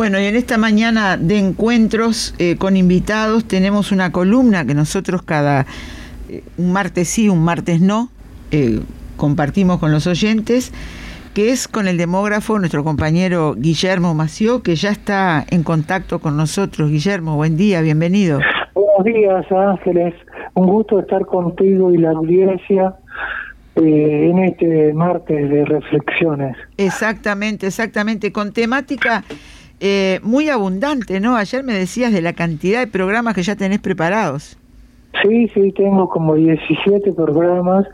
Bueno, y en esta mañana de encuentros eh, con invitados tenemos una columna que nosotros cada eh, un martes sí, un martes no, eh, compartimos con los oyentes, que es con el demógrafo, nuestro compañero Guillermo Mació, que ya está en contacto con nosotros. Guillermo, buen día, bienvenido. Buenos días, Ángeles. Un gusto estar contigo y la audiencia eh, en este martes de reflexiones. Exactamente, exactamente, con temática eh, muy abundante, ¿no? Ayer me decías de la cantidad de programas que ya tenés preparados. Sí, sí, tengo como 17 programas,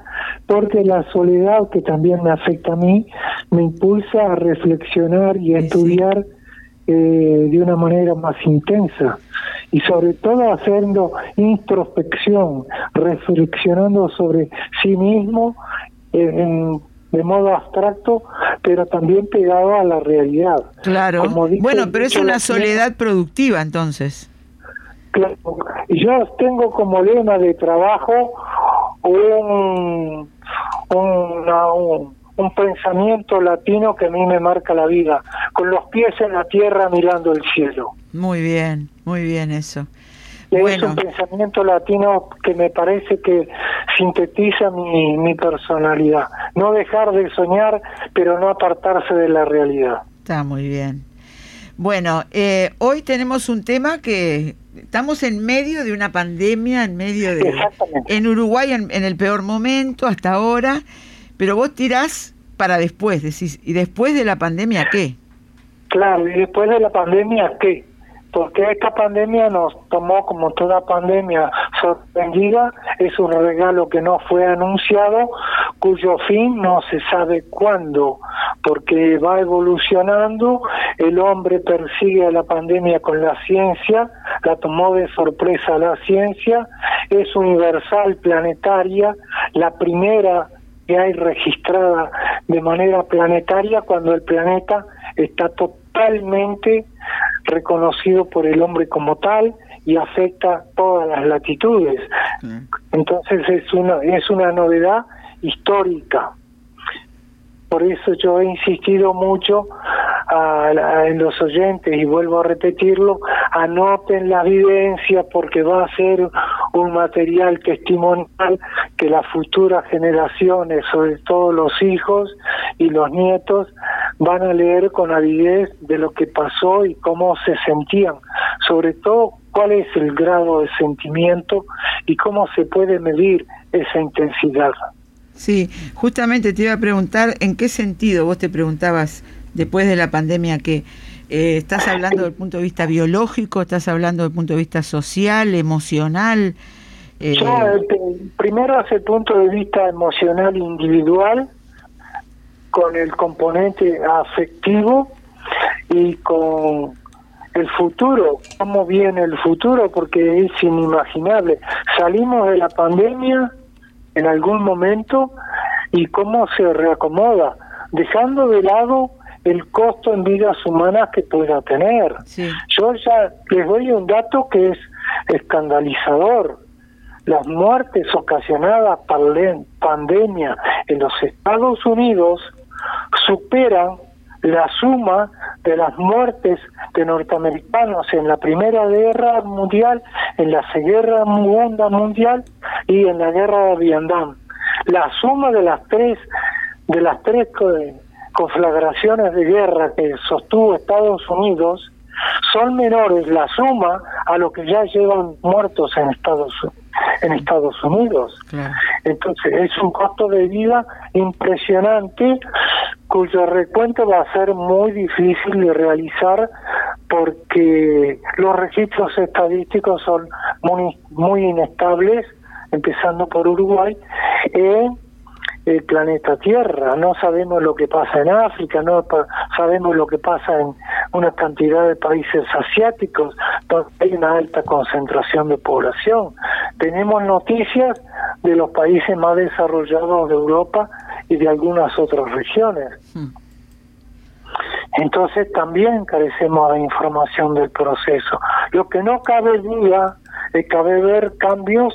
porque la soledad que también me afecta a mí me impulsa a reflexionar y a estudiar eh, de una manera más intensa y sobre todo haciendo introspección, reflexionando sobre sí mismo en, de modo abstracto, pero también pegado a la realidad. Claro. bueno, pero es una soledad productiva entonces. Claro. Yo tengo como lema de trabajo un, un, un pensamiento latino que a mí me marca la vida, con los pies en la tierra mirando el cielo. Muy bien, muy bien eso. Es un pensamiento latino que me parece que sintetiza mi, mi personalidad. No dejar de soñar, pero no apartarse de la realidad. Está muy bien. Bueno, eh, hoy tenemos un tema que estamos en medio de una pandemia, en medio de... En Uruguay en, en, el peor momento hasta ahora, pero vos tirás para después, decís, ¿y después de la pandemia qué? Claro, y después de la pandemia qué? Porque esta pandemia nos tomó como toda pandemia sorprendida, es un regalo que no fue anunciado, cuyo fin no se sabe cuándo, porque va evolucionando, el hombre persigue a la pandemia con la ciencia, la tomó de sorpresa la ciencia, es universal, planetaria, la primera que hay registrada de manera planetaria cuando el planeta está totalmente reconocido por el hombre como tal y afecta todas las latitudes. Entonces es una es una novedad histórica. Por eso yo he insistido mucho en los oyentes y vuelvo a repetirlo, anoten la evidencia porque va a ser un material testimonial que las futuras generaciones, sobre todo los hijos y los nietos, van a leer con avidez de lo que pasó y cómo se sentían, sobre todo cuál es el grado de sentimiento y cómo se puede medir esa intensidad. Sí, justamente te iba a preguntar en qué sentido vos te preguntabas después de la pandemia que eh, estás hablando del punto de vista biológico, estás hablando del punto de vista social, emocional. Eh... Este, primero desde el punto de vista emocional individual, con el componente afectivo y con el futuro, cómo viene el futuro, porque es inimaginable. Salimos de la pandemia en algún momento y cómo se reacomoda, dejando de lado el costo en vidas humanas que pueda tener. Yo ya les doy un dato que es escandalizador. Las muertes ocasionadas por la pandemia en los Estados Unidos superan la suma de las muertes de norteamericanos en la Primera Guerra Mundial, en la Segunda Mundial y en la Guerra de Vietnam. La suma de las tres de las tres conflagraciones de guerra que sostuvo Estados Unidos son menores la suma a lo que ya llevan muertos en Estados en Estados Unidos. Entonces es un costo de vida impresionante cuyo recuento va a ser muy difícil de realizar porque los registros estadísticos son muy, muy inestables, empezando por Uruguay, en el planeta Tierra. No sabemos lo que pasa en África, no sabemos lo que pasa en una cantidad de países asiáticos donde hay una alta concentración de población. Tenemos noticias de los países más desarrollados de Europa y de algunas otras regiones. Hmm. Entonces también carecemos de información del proceso. Lo que no cabe duda es que cabe ver cambios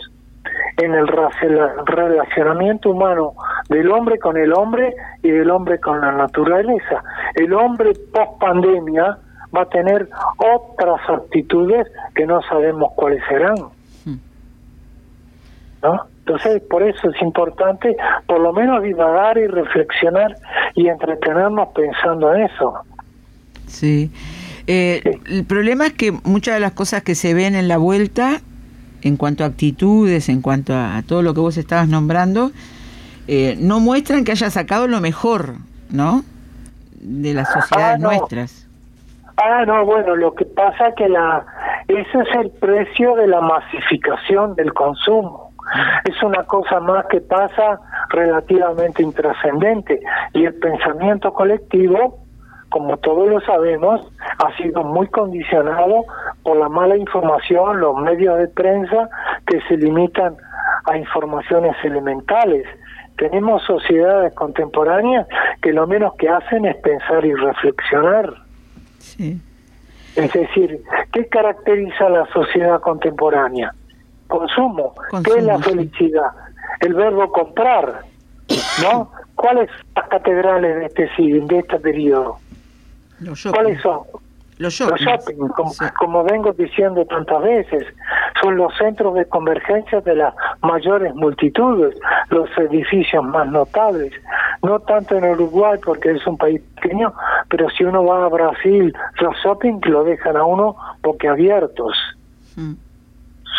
en el relacionamiento humano del hombre con el hombre y del hombre con la naturaleza. El hombre post pandemia va a tener otras actitudes que no sabemos cuáles serán. Hmm. ¿No? Entonces, por eso es importante por lo menos divagar y reflexionar y entretenernos pensando en eso. Sí. Eh, el problema es que muchas de las cosas que se ven en la vuelta, en cuanto a actitudes, en cuanto a, todo lo que vos estabas nombrando, eh, no muestran que haya sacado lo mejor, ¿no? De las sociedades ah, nuestras. Ah, no, bueno, lo que pasa es que la, ese es el precio de la masificación del consumo. Es una cosa más que pasa relativamente intrascendente y el pensamiento colectivo, como todos lo sabemos, ha sido muy condicionado por la mala información, los medios de prensa que se limitan a informaciones elementales. Tenemos sociedades contemporáneas que lo menos que hacen es pensar y reflexionar. Es decir, ¿qué caracteriza la sociedad contemporánea? Consumo. ¿Qué es la felicidad? El verbo comprar. ¿No? ¿Cuáles son las catedrales de este, de este periodo? ¿Cuáles son? Los shopping, como, vengo diciendo tantas veces, son los centros de convergencia de las mayores multitudes, los edificios más notables. No tanto en Uruguay porque es un país pequeño, pero si uno va a Brasil, los shopping lo dejan a uno boquiabiertos. Mm.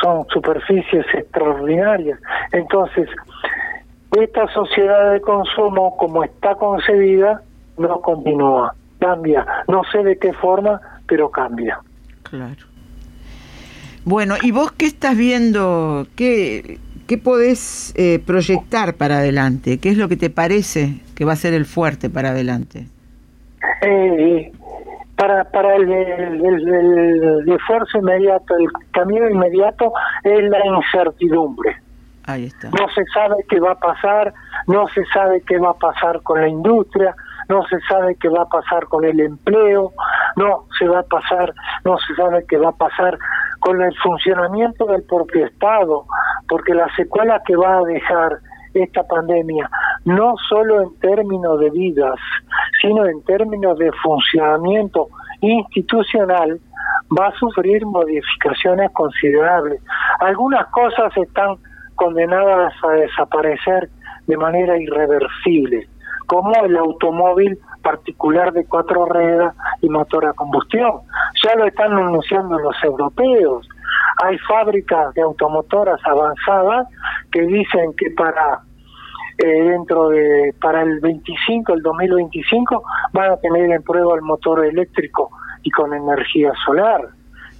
Son superficies extraordinarias. Entonces, esta sociedad de consumo, como está concebida, no continúa, cambia. No sé de qué forma, pero cambia. Claro. Bueno, ¿y vos qué estás viendo? ¿Qué, qué podés eh, proyectar para adelante? ¿Qué es lo que te parece que va a ser el fuerte para adelante? Eh, el, esfuerzo inmediato, el camino inmediato es la incertidumbre. Ahí está. No se sabe qué va a pasar, no se sabe qué va a pasar con la industria, no se sabe qué va a pasar con el empleo, no se va a pasar, no se sabe qué va a pasar con el funcionamiento del propio Estado, porque la secuela que va a dejar esta pandemia, no solo en términos de vidas, sino en términos de funcionamiento institucional, va a sufrir modificaciones considerables. Algunas cosas están condenadas a desaparecer de manera irreversible, como el automóvil particular de cuatro ruedas y motor a combustión. Ya lo están anunciando los europeos. Hay fábricas de automotoras avanzadas que dicen que para eh, dentro de para el 25, el 2025 van a tener en prueba el motor eléctrico y con energía solar.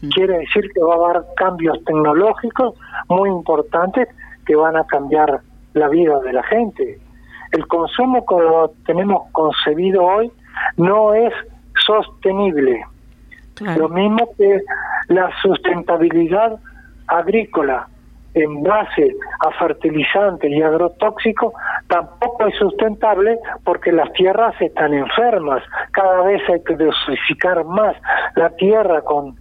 Mm. Quiere decir que va a haber cambios tecnológicos muy importantes que van a cambiar la vida de la gente. El consumo como lo tenemos concebido hoy no es sostenible. Lo mismo que la sustentabilidad agrícola en base a fertilizantes y agrotóxicos tampoco es sustentable porque las tierras están enfermas. Cada vez hay que dosificar más la tierra con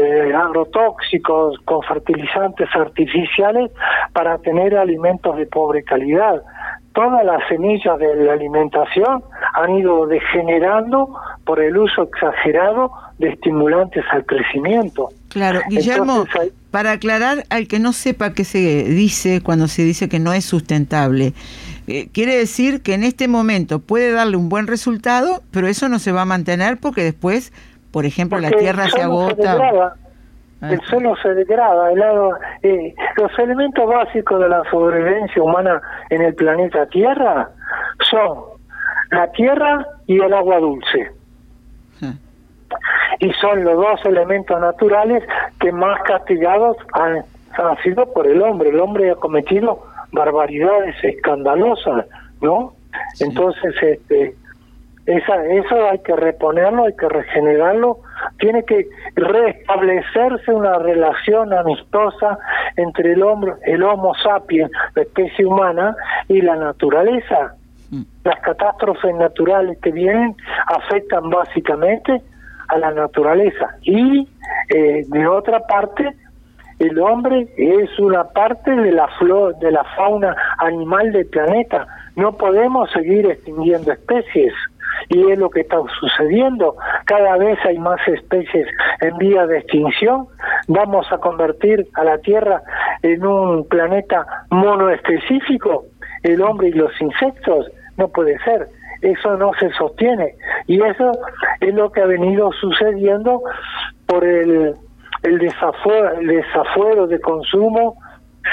eh, agrotóxicos, con fertilizantes artificiales para tener alimentos de pobre calidad. Todas las semillas de la alimentación han ido degenerando por el uso exagerado de estimulantes al crecimiento. Claro, Guillermo, para aclarar al que no sepa qué se dice cuando se dice que no es sustentable, eh, quiere decir que en este momento puede darle un buen resultado, pero eso no se va a mantener porque después, por ejemplo, la tierra se agota. el suelo se degrada, el eh, los elementos básicos de la sobrevivencia humana en el planeta Tierra son la tierra y el agua dulce. Y son los dos elementos naturales que más castigados han, han sido por el hombre. El hombre ha cometido barbaridades escandalosas, ¿no? Entonces, este, esa, eso hay que reponerlo, hay que regenerarlo, tiene que restablecerse una relación amistosa entre el hombre, el Homo sapiens, la especie humana, y la naturaleza. Mm. Las catástrofes naturales que vienen afectan básicamente a la naturaleza. Y eh, de otra parte el hombre es una parte de la flor, de la fauna animal del planeta. No podemos seguir extinguiendo especies. Y es lo que está sucediendo. cada vez hay más especies en vía de extinción, vamos a convertir a la Tierra en un planeta monoespecífico, el hombre y los insectos, no puede ser, eso no se sostiene y eso es lo que ha venido sucediendo por el, el, desafuero, desafuero de consumo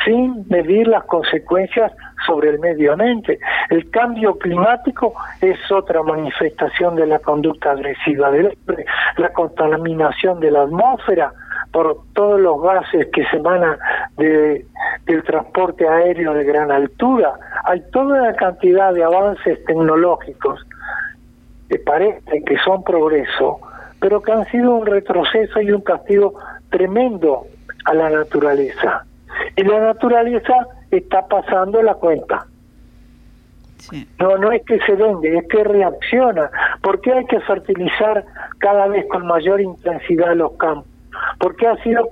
sin medir las consecuencias sobre el medio ambiente. El cambio climático es otra manifestación de la conducta agresiva del hombre, la contaminación de la atmósfera por todos los gases que se emanan de, del transporte aéreo de gran altura. Hay toda una cantidad de avances tecnológicos que parecen que son progreso, pero que han sido un retroceso y un castigo tremendo a la naturaleza. Y la naturaleza está pasando la cuenta. No, no es que se vende, es que reacciona. ¿Por qué hay que fertilizar cada vez con mayor intensidad los campos? Porque ha sido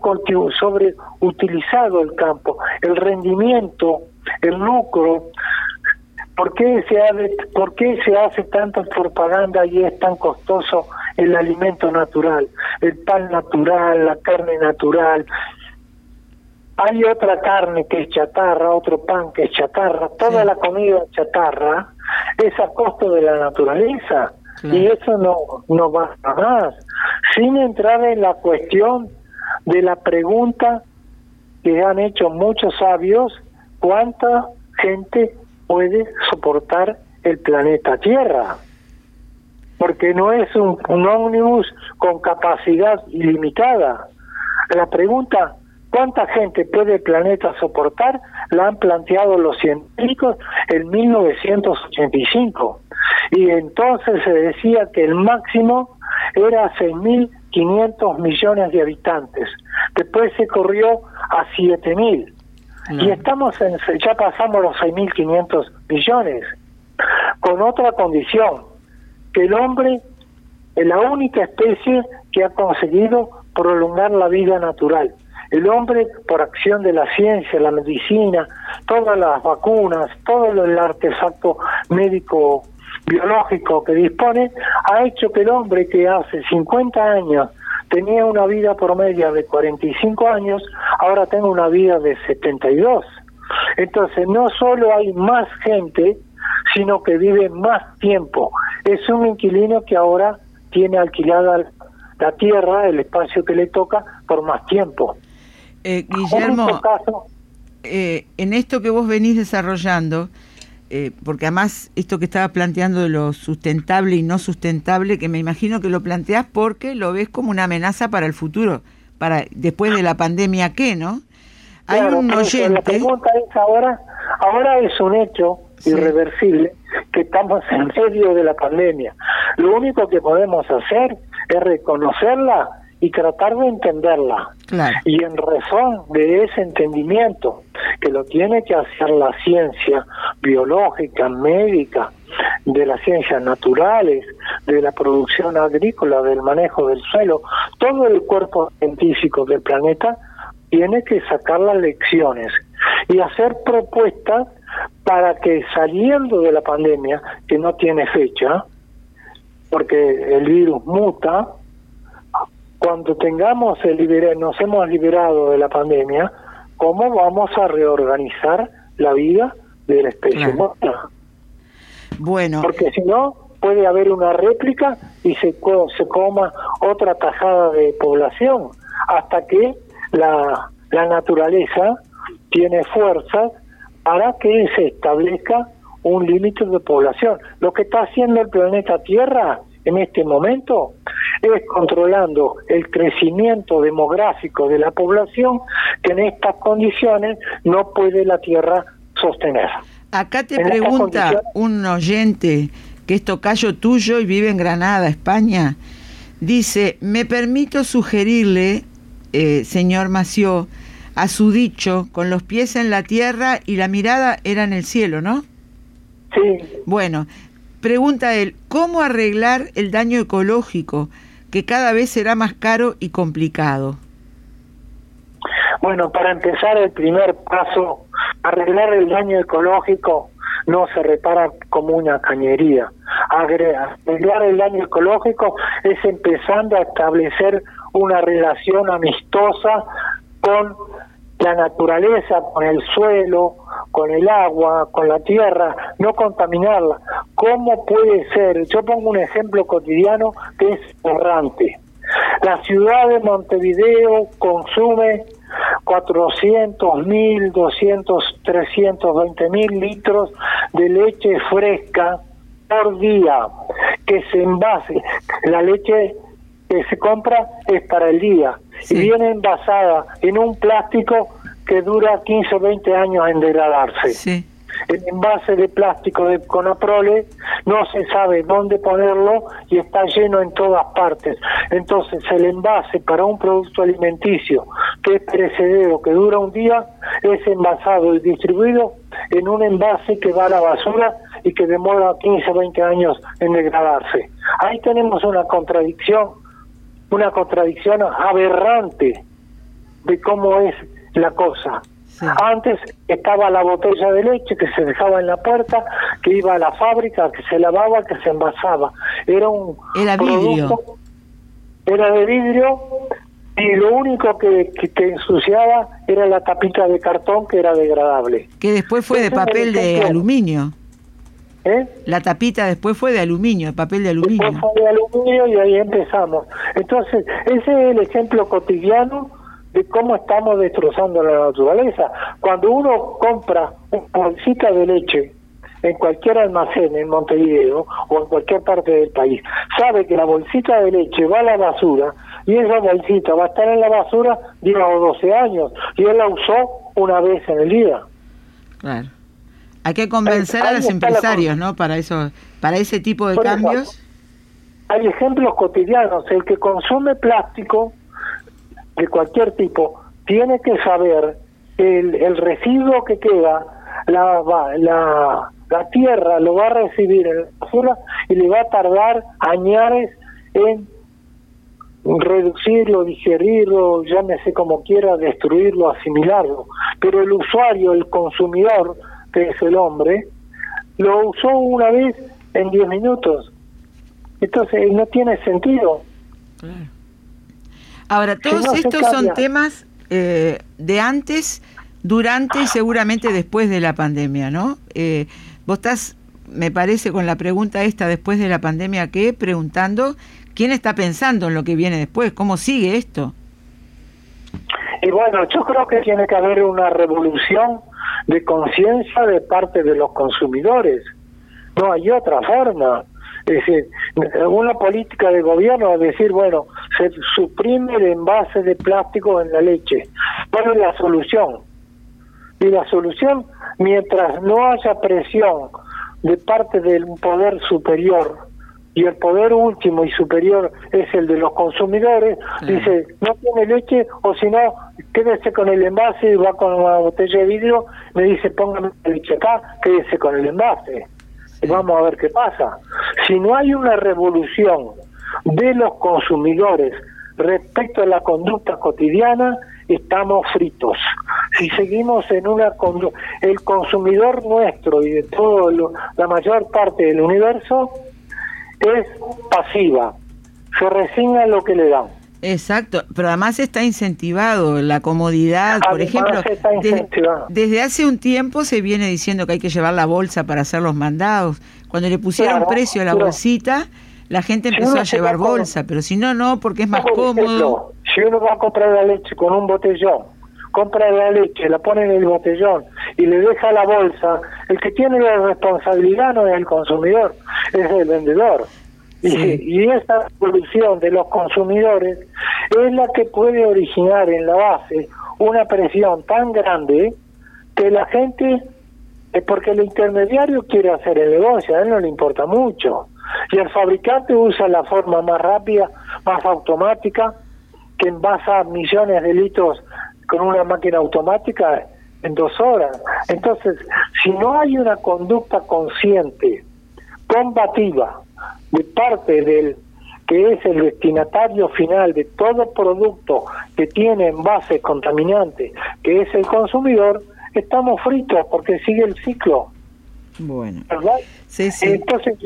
sobreutilizado el campo, el rendimiento, el lucro. ¿Por qué, se hace, ¿Por qué se hace tanta propaganda y es tan costoso el alimento natural, el pan natural, la carne natural, hay otra carne que es chatarra, otro pan que es chatarra, toda la comida chatarra es a costo de la naturaleza y eso no, no va a más. Sin entrar en la cuestión de la pregunta que han hecho muchos sabios, ¿cuánta gente puede soportar el planeta Tierra? Porque no es un, un ómnibus con capacidad ilimitada. La pregunta ¿Cuánta gente puede el planeta soportar? La han planteado los científicos en 1985. Y entonces se decía que el máximo era 6.500 millones de habitantes. Después se corrió a 7.000. Y estamos en, ya pasamos los 6.500 millones. Con otra condición, que el hombre es la única especie que ha conseguido prolongar la vida natural. El hombre, por acción de la ciencia, la medicina, todas las vacunas, todo el artefacto médico biológico que dispone, ha hecho que el hombre que hace 50 años tenía una vida promedia de 45 años, ahora tenga una vida de 72. Entonces, no solo hay más gente, sino que vive más tiempo. Es un inquilino que ahora tiene alquilada la tierra, el espacio que le toca, por más tiempo. Eh, Guillermo, eh, en esto que vos venís desarrollando, eh, porque además esto que estaba planteando de lo sustentable y no sustentable, que me imagino que lo planteás porque lo ves como una amenaza para el futuro, para después de la pandemia, ¿qué, no? Hay un oyente... La pregunta es ahora, ahora es un hecho irreversible que estamos en medio de la pandemia. Lo único que podemos hacer es reconocerla y tratar de entenderla. Y en razón de ese entendimiento, que lo tiene que hacer la ciencia biológica, médica, de las ciencias naturales, de la producción agrícola, del manejo del suelo, todo el cuerpo científico del planeta tiene que sacar las lecciones y hacer propuestas para que saliendo de la pandemia, que no tiene fecha, porque el virus muta, cuando tengamos el nos hemos liberado de la pandemia, ¿cómo vamos a reorganizar la vida de la especie humana? Bueno. Porque si no, puede haber una réplica y se, se coma otra tajada de población, hasta que la, la naturaleza tiene fuerza para que se establezca un límite de población. Lo que está haciendo el planeta Tierra en este momento es controlando el crecimiento demográfico de la población que en estas condiciones no puede la Tierra sostener. Acá te pregunta un oyente que es tocayo tuyo y vive en Granada, España. Dice, me permito sugerirle, eh, señor Mació, a su dicho, con los pies en la tierra y la mirada era en el cielo, ¿no? Sí. Bueno, pregunta él, ¿cómo arreglar el daño ecológico que cada vez será más caro y complicado? Bueno, para empezar el primer paso, arreglar el daño ecológico no se repara como una cañería. arreglar el daño ecológico es empezando a establecer una relación amistosa con la naturaleza, con el suelo, con el agua, con la tierra, no contaminarla. ¿Cómo puede ser? Yo pongo un ejemplo cotidiano que es errante. La ciudad de Montevideo consume 400 mil, 200, 320 mil litros de leche fresca por día que se envase. La leche que se compra es para el día y viene envasada en un plástico que dura 15 o 20 años en degradarse. El envase de plástico de Conaprole no se sabe dónde ponerlo y está lleno en todas partes. Entonces el envase para un producto alimenticio que es perecedero, que dura un día, es envasado y distribuido en un envase que va a la basura y que demora 15 o 20 años en degradarse. Ahí tenemos una contradicción una contradicción aberrante de cómo es la cosa. Antes estaba la botella de leche que se dejaba en la puerta, que iba a la fábrica, que se lavaba, que se envasaba. Era un era vidrio. era de vidrio y lo único que, que, ensuciaba era la tapita de cartón que era degradable. Que después fue de papel de aluminio. ¿Eh? La tapita después fue de aluminio, de papel de aluminio. Después fue de aluminio y ahí empezamos. Entonces, ese es el ejemplo cotidiano de cómo estamos destrozando la naturaleza. Cuando uno compra una bolsita de leche en cualquier almacén en Montevideo o en cualquier parte del país, sabe que la bolsita de leche va a la basura y esa bolsita va a estar en la basura 10 o 12 años y él la usó una vez en el día. Claro. Hay que convencer a los empresarios, ¿no? Para eso, para ese tipo de cambios. hay ejemplos cotidianos. El que consume plástico de cualquier tipo tiene que saber el, el residuo que queda, la, la, la tierra lo va a recibir en la basura y le va a tardar añares en reducirlo, digerirlo, llámese como quiera, destruirlo, asimilarlo. Pero el usuario, el consumidor, que es el hombre, lo usó una vez en 10 minutos. Entonces no tiene sentido. Ahora, todos estos son temas eh, de antes, durante y seguramente después de la pandemia, ¿no? Eh, vos estás, me parece, con la pregunta esta después de la pandemia, que preguntando quién está pensando en lo que viene después, cómo sigue esto. Y bueno, yo creo que tiene que haber una revolución de conciencia de parte de los consumidores. No hay otra forma. Es decir, una política de gobierno es decir, bueno, se suprime el envase de plástico en la leche. ¿Cuál es la solución? Y la solución, mientras no haya presión de parte del poder superior y el poder último y superior es el de los consumidores, dice, no tiene leche o si no, quédese con el envase y va con una botella de vidrio, me dice, póngame la leche acá, quédese con el envase. Vamos a ver qué pasa. Si no hay una revolución de los consumidores respecto a la conducta cotidiana, estamos fritos. Si seguimos en una el consumidor nuestro y de todo la mayor parte del universo es pasiva, se resigna lo que le dan. Exacto, pero además está incentivado la comodidad, por ejemplo, desde hace un tiempo se viene diciendo que hay que llevar la bolsa para hacer los mandados. Cuando le pusieron precio a la bolsita, la gente empezó a llevar bolsa, pero si no, no, porque es más cómodo. si uno va a comprar la leche con un botellón, compra la leche, la pone en el botellón y le deja la bolsa, el que tiene la responsabilidad no es el consumidor, es el vendedor. Y, y esa evolución de los consumidores es la que puede originar en la base una presión tan grande que la gente, es porque el intermediario quiere hacer el negocio, a él no le importa mucho. Y el fabricante usa la forma más rápida, más automática, que envasa millones de litros con una máquina automática en dos horas. Entonces, si no hay una conducta consciente, combativa, de parte del que es el destinatario final de todo producto que tiene envases contaminantes, que es el consumidor, estamos fritos porque sigue el ciclo. Bueno. ¿verdad? Sí, sí. Entonces,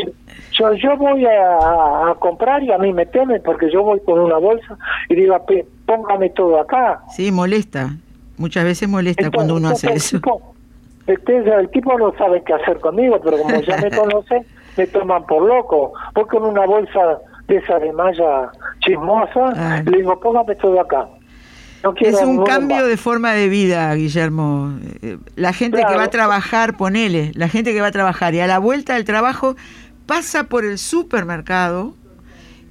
yo, yo voy a, a comprar y a mí me temen porque yo voy con una bolsa y digo, "Pe- póngame todo acá. Sí, molesta. Muchas veces molesta cuando uno hace eso. Tipo, este, el tipo no sabe qué hacer conmigo, pero como ya me conoce, me toman por loco. Voy con una bolsa de esa de malla chismosa, Ay. le digo, póngame todo acá. No Es un cambio más. de forma de vida, Guillermo. Eh, La gente que va a trabajar, ponele, la gente que va a trabajar y a la vuelta del trabajo pasa por el supermercado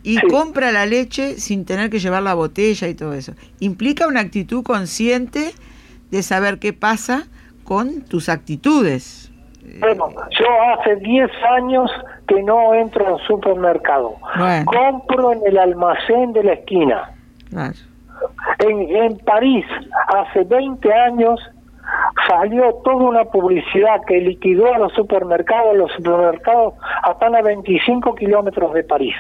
y Sí. compra la leche sin tener que llevar la botella y todo eso. Implica una actitud consciente de saber qué pasa con tus actitudes. Bueno, yo hace 10 años que no entro al supermercado. Bueno. Compro en el almacén de la esquina. Claro. En, en París, hace 20 años, salió toda una publicidad que liquidó a los supermercados. Los supermercados están a 25 kilómetros de París.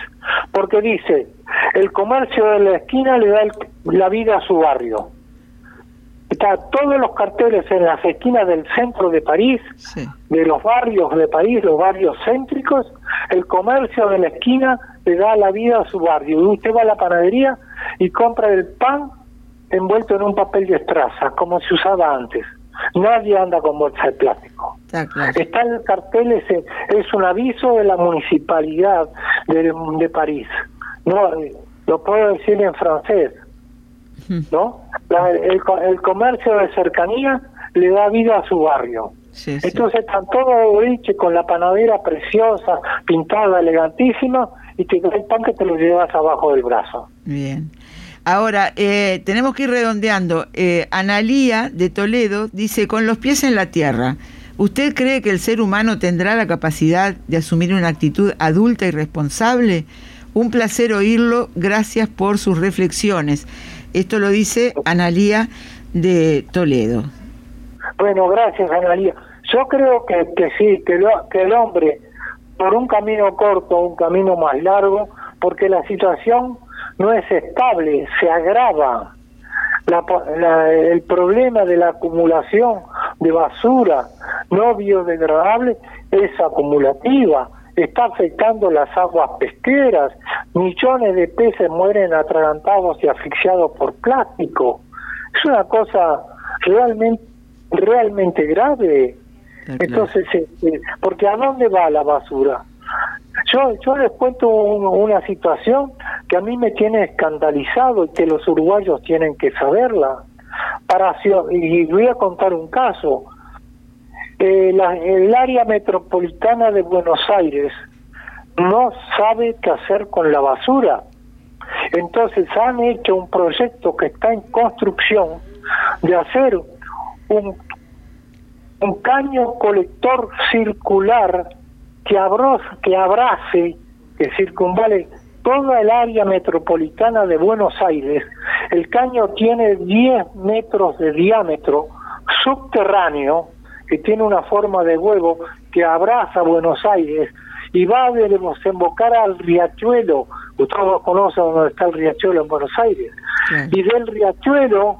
Porque dice, el comercio de la esquina le da el- la vida a su barrio. Está todos los carteles en las esquinas del centro de París, Sí. de los barrios de París, los barrios céntricos, el comercio de la esquina le da la vida a su barrio. Y usted va a la panadería y compra el pan envuelto en un papel de estraza, como se usaba antes. Nadie anda con bolsa de plástico. Está claro. Está en el cartel, ese, es un aviso de la municipalidad de, de París. No, eh, lo puedo decir en francés. ¿No? La- el, co- el comercio de cercanía le da vida a su barrio. Sí, sí. Entonces están todos de boliche con la panadera preciosa, pintada, elegantísima, y te el pan que te lo llevas abajo del brazo. Bien. Ahora, eh, tenemos que ir redondeando. Eh, Analía de Toledo dice, con los pies en la tierra, ¿usted cree que el ser humano tendrá la capacidad de asumir una actitud adulta y responsable? Un placer oírlo, gracias por sus reflexiones. Esto lo dice Analía de Toledo. Bueno, gracias, Analia. Yo creo que, que sí, que, lo- que el hombre, por un camino corto, un camino más largo, porque la situación no es estable, se agrava. La la- el problema de la acumulación de basura no biodegradable es acumulativa, está afectando las aguas pesqueras, millones de peces mueren atragantados y asfixiados por plástico. Es una cosa realmente realmente grave. Entonces, este, porque ¿a dónde va la basura? Yo, yo les cuento un- una situación que a mí me tiene escandalizado y que los uruguayos tienen que saberla. Para, y voy a contar un caso. El área metropolitana de Buenos Aires no sabe qué hacer con la basura. Entonces han hecho un proyecto que está en construcción de hacer un, un caño colector circular que, abro- que abrace, que circunvale toda el área metropolitana de Buenos Aires. El caño tiene 10 metros de diámetro subterráneo, que tiene una forma de huevo que abraza Buenos Aires y va a desembocar al riachuelo. Ustedes conocen dónde está el riachuelo en Buenos Aires. Y del riachuelo,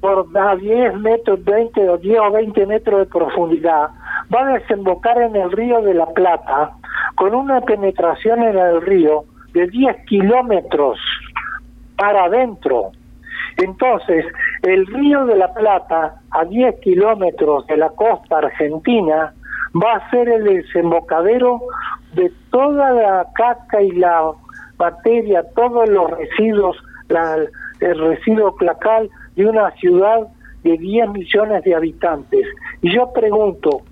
por a 10 metros, 20 o 10 o 20 metros de profundidad, va a desembocar en el río de la Plata con una penetración en el río de 10 kilómetros para adentro. Entonces, el río de la Plata, a 10 kilómetros de la costa argentina, va a ser el desembocadero de toda la caca y la materia, todos los residuos, la- el residuo placal de una ciudad de 10 millones de habitantes. Y yo pregunto,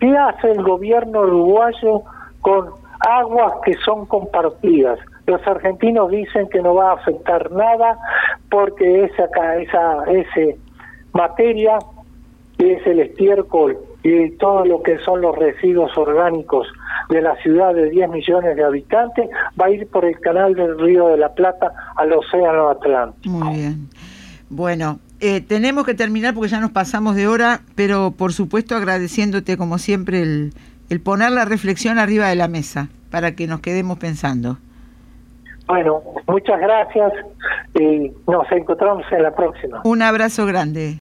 ¿qué hace el gobierno uruguayo con aguas que son compartidas? Los argentinos dicen que no va a afectar nada porque esa, esa ese materia es el estiércol y todo lo que son los residuos orgánicos de la ciudad de 10 millones de habitantes va a ir por el canal del Río de la Plata al Océano Atlántico. Muy bien. Bueno, eh, tenemos que terminar porque ya nos pasamos de hora, pero por supuesto agradeciéndote como siempre el, el poner la reflexión arriba de la mesa para que nos quedemos pensando. Bueno, muchas gracias y nos encontramos en la próxima. Un abrazo grande.